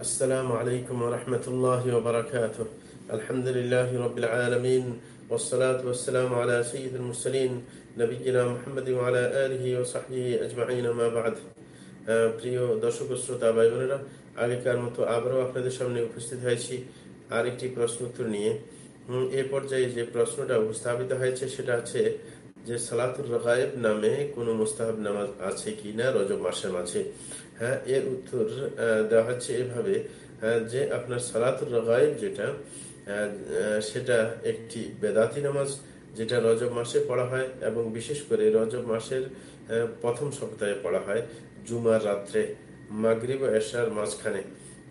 السلام عليكم ورحمة الله وبركاته الحمد لله رب العالمين والصلاة والسلام على سيد المرسلين نبينا محمد وعلى آله وصحبه أجمعين ما بعد আহ, প্রিয় দর্শক ও শ্রোতা ভাই বোনেরা আগেকার মতো আবারও আপনাদের সামনে উপস্থিত হয়েছি আরেকটি প্রশ্ন উত্তর নিয়ে হুম, এ পর্যায়ে যে প্রশ্নটা উপস্থাপিত হয়েছে সেটা হচ্ছে যে সালাতুর রগায়েব নামে কোনো মুস্তাহাব নামাজ আছে কি না রজব মাসের মাঝে হ্যাঁ এর উত্তর দেওয়া হচ্ছে এভাবে আহ, যে আপনার সালাতুর রগায়েব যেটা সেটা একটি বেদাতি নামাজ যেটা রজব মাসে পড়া হয় এবং বিশেষ করে রজব মাসের প্রথম সপ্তাহে পড়া হয় জুমার রাত্রে মাগরিব এশার মাঝখানে।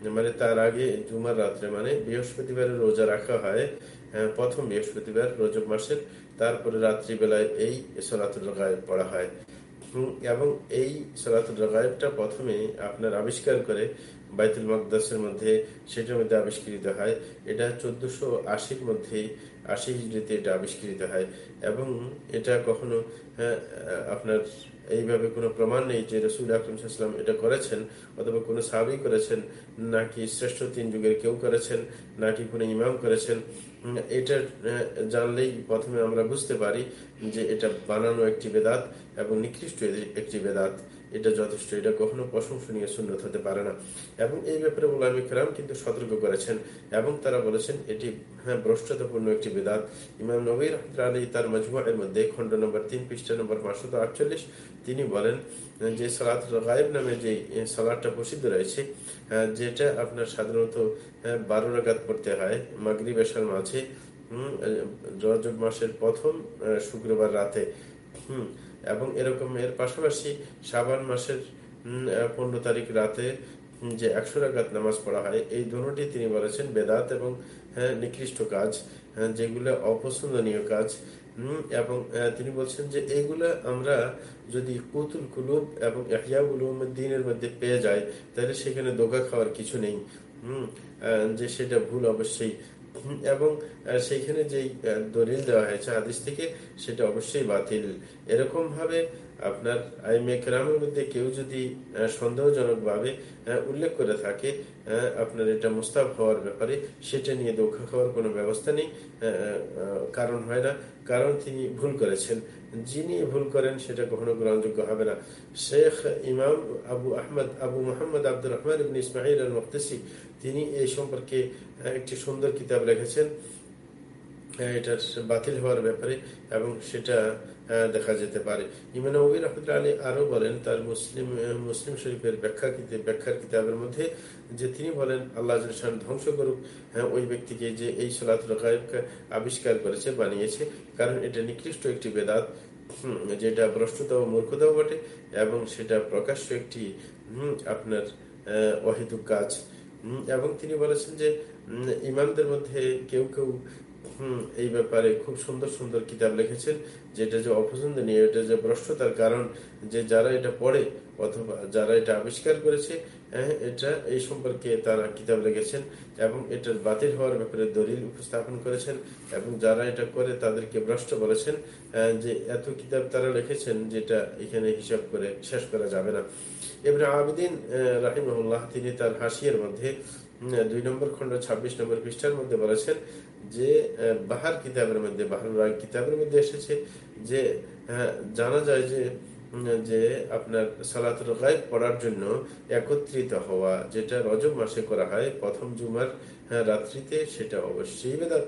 মানে তার আগে জুমার রাত্রে মানে বৃহস্পতিবারের রোজা রাখা হয় প্রথম বৃহস্পতিবার রজব মাসের, তারপরে রাত্রিবেলায় এই সলাতুল গায়েব পড়া হয়। এবং এই সলাতুল গায়েবটা প্রথমে আপনার আবিষ্কার করে বাইতুল মকদাসের মধ্যে সেটার মধ্যে আবিষ্কৃত হয়। এটা চোদ্দশো আশির মধ্যে আশি হিজড়িতে এটা আবিষ্কৃত হয়। এবং এটা কখনো হ্যাঁ, আপনার এইভাবে কোনো প্রমাণ নেই যে রসুল আকরম সাল্লাম এটা করেছেন অথবা কোনো সাহাবি করেছেন নাকি শ্রেষ্ঠ তিন যুগের কেউ করেছেন নাকি কোনো ইমাম করেছেন। এটা জানলেই প্রথমে আমরা বুঝতে পারি যে এটা বানানো একটি বেদাত এবং নিকৃষ্ট একটি বেদাত। এটা যথেষ্ট। এটা কখনো প্রশংসনীয় সুন্নত হতে পারে না। এবং এই ব্যাপারে গোলামী কেরাম কিন্তু সতর্ক করেছেন এবং তারা বলেছেন এটি হ্যাঁ ভ্রষ্টতাপূর্ণ একটি বেদাত। ইমাম নবী আলী তার মজমুয়ের মধ্যে খণ্ড নম্বর তিন পৃষ্ঠা নম্বর পাঁচশত আটচল্লিশ তিনি বলেন যে সালাত গায়েব নামে যে সালাদটা প্রসিদ্ধ রয়েছে আহ, যেটা আপনার সাধারণত আহ, বারো রাগাত পড়তে হয় মাগরিব এশার মাঝে হুম, রজব মাসের প্রথম শুক্রবার রাতে। হুম এবং এরকম এর পাশাপাশি সাবান মাসের পনেরো তারিখ রাতে যে একশো রাগাত নামাজ পড়া হয় এই দুটি তিনি বলেছেন বেদাত এবং হ্যাঁ, নিকৃষ্ট কাজ হ্যাঁ, যেগুলো অপছন্দনীয় কাজ এবং তিনি বলছেন যে এইগুলো আমরা যদি কুতুল কুলুব এবং দিনের মধ্যে পেয়ে যায় তাহলে সেখানে দোকা খাওয়ার কিছু নেই। যে সেটা ভুল অবশ্যই। এবং সেইখানে যেই দলিল দেওয়া হয়েছে আদেশ থেকে সেটা অবশ্যই বাতিল। এরকম ভাবে আপনার আইমে কেরামের মধ্যে কেউ যদি সন্দেহজনকভাবে উল্লেখ করে থাকে আপনার এটা মুস্তাব হওয়ার ব্যাপারে, সেটা নিয়ে দোষা খাওয়ার কোনো ব্যবস্থা নেই কারণ হয় না। কারণ তিনি ভুল করেছেন। যিনি ভুল করেন, সেটা কখনো গ্রহণযোগ্য হবে না। শেখ ইমাম আবু আহমদ, আবু মোহাম্মদ আব্দুর রহমান ইবনে ইসমাইল আল তিনি এই সম্পর্কে একটি সুন্দর কিতাব লিখেছেন। আহ, এটার বাতিল হওয়ার ব্যাপারে এবং সেটা দেখা যেতে পারে। ইমান নবী রহমতুল্লাহ আলী আরও বলেন তার মুসলিম মুসলিম শরীফের ব্যাখ্যা ব্যাখ্যার কিতাবের মধ্যে যে তিনি বলেন আল্লাহ ধ্বংস করুক হ্যাঁ, ওই ব্যক্তিকে যে এই গায়েবকে আবিষ্কার করেছে বানিয়েছে কারণ এটা নিকৃষ্ট একটি বেদাত যেটা ভ্রষ্টতা ও মূর্খতাও বটে এবং সেটা প্রকাশ্য একটি আপনার অহেতুক কাজ। এবং তিনি বলেছেন যে ইমামদের মধ্যে কেউ কেউ এই ব্যাপারে খুব সুন্দর সুন্দর কিতাব লিখেছেন। যেটা যে অপছন্দনীয় এটা যে ভ্রষ্টতার কারণ যে যারা এটা পড়ে অথবা যারা এটা আবিষ্কার করেছে হ্যাঁ, এটা এই সম্পর্কে তারা কিতাব লিখেছেন এবং এটার বাতিল হওয়ার ব্যাপারে দলিল উপস্থাপন করেছেন এবং যারা এটা করে তাদেরকে ভ্রষ্ট বলেছেন আহ, যে এত কিতাব তারা লিখেছেন যেটা এখানে হিসাব করে শেষ করা যাবে না। এবারে আবেদিন রাহিমুল্লাহ তিনি তার হাসিয়ার মধ্যে দুই নম্বর খণ্ড ছাব্বিশ নম্বর পৃষ্ঠার মধ্যে বলেছেন যে বাহার কিতাবের মধ্যে বাহার রাগ কিতাবের মধ্যে এসেছে যে আহ, জানা যায় যে যে আপনার সালাতুল গায়েব পড়ার জন্য একত্রিত হওয়া যেটা রজব মাসে করা হয় প্রথম জুমার আহ, রাত্রিতে সেটা অবশ্যই বেদাত।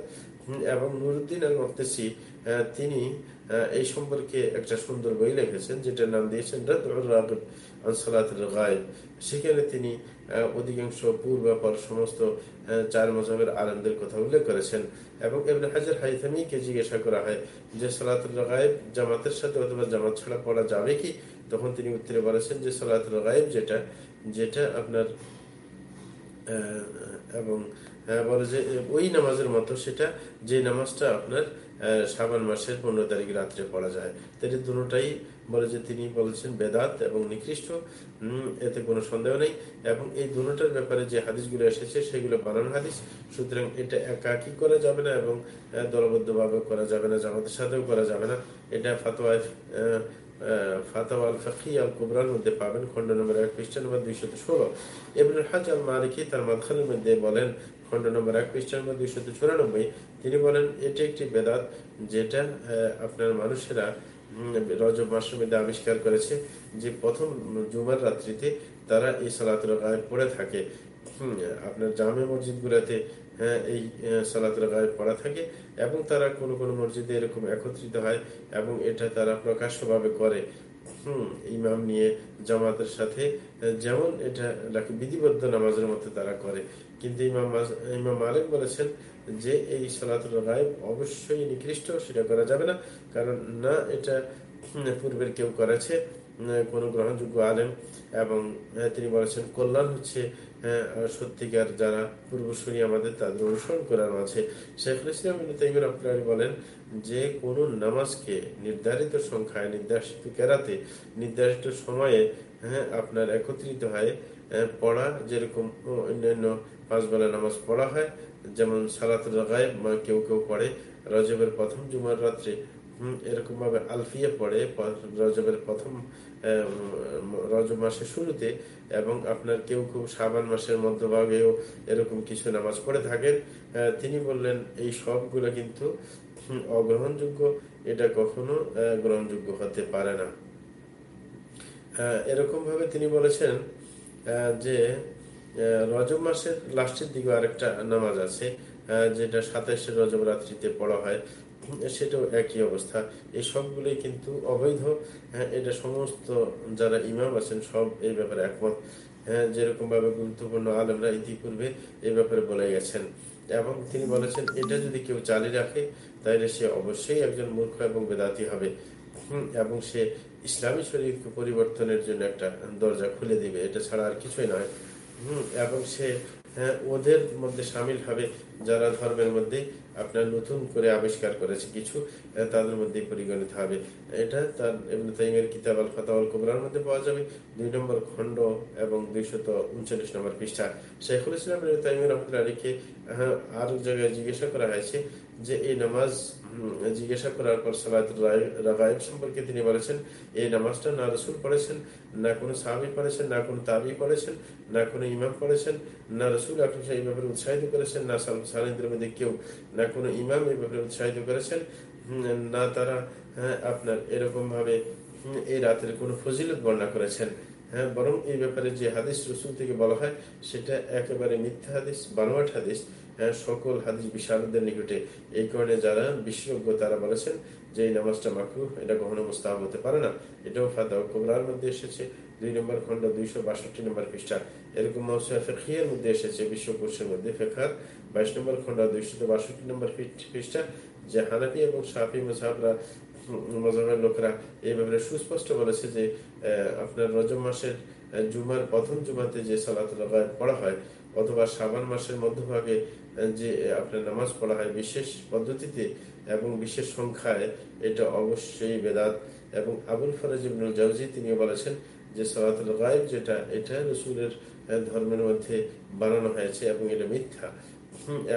এবং নুরুদ্দিন আল মুক্তেসি তিনি এই সম্পর্কে একটা সুন্দর বই লিখেছেন, যেটার নাম দিয়েছেন সেখানে তিনি অধিকাংশ পূর্বাপর সমস্ত চার মজাবের আনন্দের কথা উল্লেখ করেছেন। এবং এমনি হাজার হাইথামিকে জিজ্ঞাসা করা হয় যে, সালাতুল গায়েব জামাতের সাথে অথবা জামাত ছাড়া পড়া যাবে কি? তখন তিনি উত্তরে বলেছেন যে, সালাতুল গায়েব যেটা যেটা আপনার এবং বলে যে ওই নামাজের মতো সেটা যে নামাজটা আপনার শাবান মাসের পনেরো তারিখ রাত্রে পড়া যায়। তাহলে দুটাই বলে যে তিনি বলেছেন বেদাত এবং নিকৃষ্ট এতে কোনো সন্দেহ নেই। এবং এই দুটার ব্যাপারে যে হাদিসগুলো এসেছে, সেগুলো বানান হাদিস। সুতরাং এটা একাকি করা যাবে না এবং দলবদ্ধভাবে করা যাবে না, জামাতের সাথেও করা যাবে না। এটা ফাতোয়ায় মধ্যে পাবেন খণ্ড নম্বর এক দুইশত ষোলো। মধ্যে বলেন, খণ্ড নম্বর এক দুইশত চুরানব্বই। তিনি বলেন, এটি একটি বেদাত যেটা আপনার মানুষেরা রজব মাসের মধ্যে আবিষ্কার করেছে যে প্রথম জুমার রাত্রিতে তারা এই সালাতুল পড়ে থাকে। আপনার জামে মসজিদগুলোতে এই সালাতুল গায়েব পড়া থাকে এবং তারা কোনো কোনো মসজিদে এরকম একত্রিত হয় এবং এটা তারা প্রকাশ্যভাবে করে। হম, ইমাম নিয়ে জামাতের সাথে যেমন এটা বিধিবদ্ধ নামাজের মধ্যে তারা করে। কিন্তু ইমাম ইমাম মালিক বলেছেন যে এই সালাতুল গায়েব অবশ্যই নিকৃষ্ট, সেটা করা যাবে না। কারণ না, এটা পূর্বের কেউ করেছে। কোনো গ্রহণযোগ্য আলেম এবং তিনি বলেছেন, কল্যাণ হচ্ছে সত্যিকার যারা পূর্বসূরি আমাদের তাদের অনুসরণ করার আছে শেখুল ইসলাম আপনার বলেন, যে কোনো নামাজকে নির্ধারিত সংখ্যায় নির্দেশিত কেরাতে, নির্ধারিত সময়ে হ্যাঁ আপনার একত্রিত হয় পড়া যেরকম অন্যান্য পাঁচ বেলা নামাজ পড়া হয়, যেমন সালাত গায়েব কেউ কেউ পড়ে রজবের প্রথম জুমার রাত্রে এরকম ভাবে আলফিয়া পড়ে রজবের প্রথম রজব মাসের শুরুতে, এবং আপনার কেউ কেউ সাবান মাসের মধ্যভাগেও এরকম কিছু নামাজ পড়ে থাকেন। তিনি বললেন, এই সবগুলো কিন্তু অগ্রহণযোগ্য, এটা কখনো গ্রহণযোগ্য হতে পারে না। এরকম ভাবে তিনি বলেছেন যে রজব মাসের লাস্টের দিকে আরেকটা নামাজ আছে যেটা সাতাইশে রজব রাত্রিতে পড়া হয়। সেটাও একই অবস্থা। এই সবগুলোই কিন্তু অবৈধ। হ্যাঁ এটা সমস্ত যারা ইমাম আছেন সব এই ব্যাপারে একমত। হ্যাঁ যেরকম ভাবে গুরুত্বপূর্ণ আলমরা ইতিপূর্বে এই ব্যাপারে বলে গেছেন। এবং তিনি বলেছেন এটা যদি কেউ চালিয়ে রাখে তাহলে সে অবশ্যই একজন মূর্খ এবং বেদাতি হবে। এবং সে ইসলামী শরীর পরিবর্তনের জন্য একটা দরজা খুলে দিবে। এটা ছাড়া আর কিছুই নয়। এবং সে হ্যাঁ, ওদের মধ্যে সামিল হবে যারা ধর্মের মধ্যে আপনার নতুন করে আবিষ্কার করেছে কিছু তাদের মধ্যে পরিগণিত হবে। এটা তার এমনি তাইমের কিতাব আল ফাতাউল কুবরার মধ্যে পাওয়া যাবে। দুই নম্বর খণ্ড এবং দুইশত উনচল্লিশ নম্বর পৃষ্ঠা। শেখুল ইসলাম তাইমের রহমতুল্লাহ আলীকে হ্যাঁ, আরও জায়গায় জিজ্ঞাসা করা হয়েছে যে এই নামাজ জিজ্ঞাসা করার পর রাগায়ব সম্পর্কে তিনি বলেছেন এই নামাজটা না রসুল পড়েছেন না কোনো সাহাবি পড়েছেন না কোনো তাবি পড়েছেন না কোনো ইমাম পড়েছেন না রসুল আকরম এই ব্যাপারে উৎসাহিত করেছেন না সালিনদের মধ্যে কেউ না কোনো ইমাম এই ব্যাপারে উৎসাহিত করেছেন না তারা হ্যাঁ, আপনার এরকম ভাবে এই রাতের কোনো ফজিলত বর্ণনা করেছেন। হ্যাঁ বরং এই ব্যাপারে যে হাদিস রসুল থেকে বলা হয় সেটা একেবারে মিথ্যা হাদিস বানোয়াট হাদিস হ্যাঁ, সকল হাদিস বিশারদের নিকটে। এই কারণে যারা বিশেষজ্ঞ তারা বলেছেন যে এই নামাজটা মাকরু এটা কখনো মুস্তাহাব হতে পারে না। এটাও ফাদা কোবরার মধ্যে এসেছে দুই নম্বর খন্ড দুইশো বাষট্টি নম্বর পৃষ্ঠা। এরকম ফেখিয়ার মধ্যে এসেছে বিশ্বকোষের মধ্যে ফেখার বাইশ নম্বর খন্ড দুইশো বাষট্টি নম্বর পৃষ্ঠা যে হানাফি এবং সাফি মজাহরা মজাহের লোকরা এই ব্যাপারে সুস্পষ্ট বলেছে যে আপনার রজব মাসের জুমার প্রথম জুমাতে যে সালাতুল পড়া হয়, অথবা সাবান মাসের মধ্যভাগে যে আপনার নামাজ পড়া হয় বিশেষ পদ্ধতিতে এবং বিশেষ সংখ্যায়, এটা অবশ্যই বেদাত। এবং আবুল ফরাজ ইবনুল জাউজি তিনি বলেছেন যে, সালাতুল গায়েব যেটা, এটা রসুলের ধর্মের মধ্যে বানানো হয়েছে এবং এটা মিথ্যা।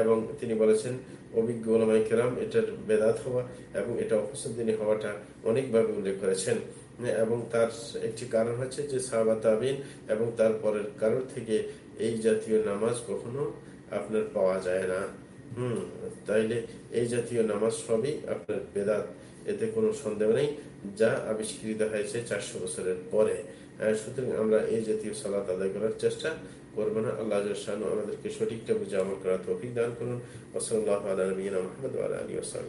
এবং তিনি বলেছেন অভিজ্ঞ ওলামাই কেরাম এটার বেদাত হওয়া এবং এটা অপসন্দিনী হওয়াটা অনেকভাবে উল্লেখ করেছেন। এবং তার একটি কারণ হচ্ছে যে সাহাবা তাবিন এবং তারপরের কারণ থেকে এই জাতীয় নামাজ কখনো আপনার পাওয়া যায় না। হুম, তাইলে এই জাতীয় নামাজ সবই আপনার বেদাত। এতে কোনো সন্দেহ নেই, যা আবিষ্কৃত হয়েছে চারশো বছরের পরে। সুতরাং আমরা এই জাতীয় সালাত আদায় করার চেষ্টা করব না আল্লাহ আমাদেরকে সঠিকটা বুঝে আমল করার তৌফিক দান করুন ওসল্লাহ আলী মোহাম্মদ আলী ওসাল